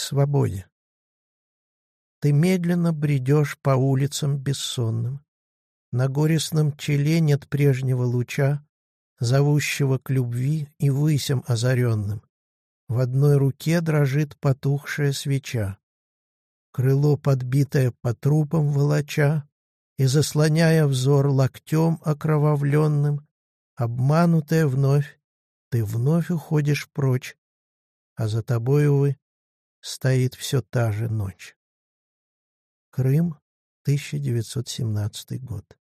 свободе. Ты медленно бредешь по улицам бессонным. На горестном челе нет прежнего луча, Зовущего к любви и высям озаренным. В одной руке дрожит потухшая свеча. Крыло, подбитое по трупам волоча, И, заслоняя взор локтем окровавленным, Обманутая вновь, ты вновь уходишь прочь, А за тобой, увы, стоит все та же ночь. Крым, 1917 год.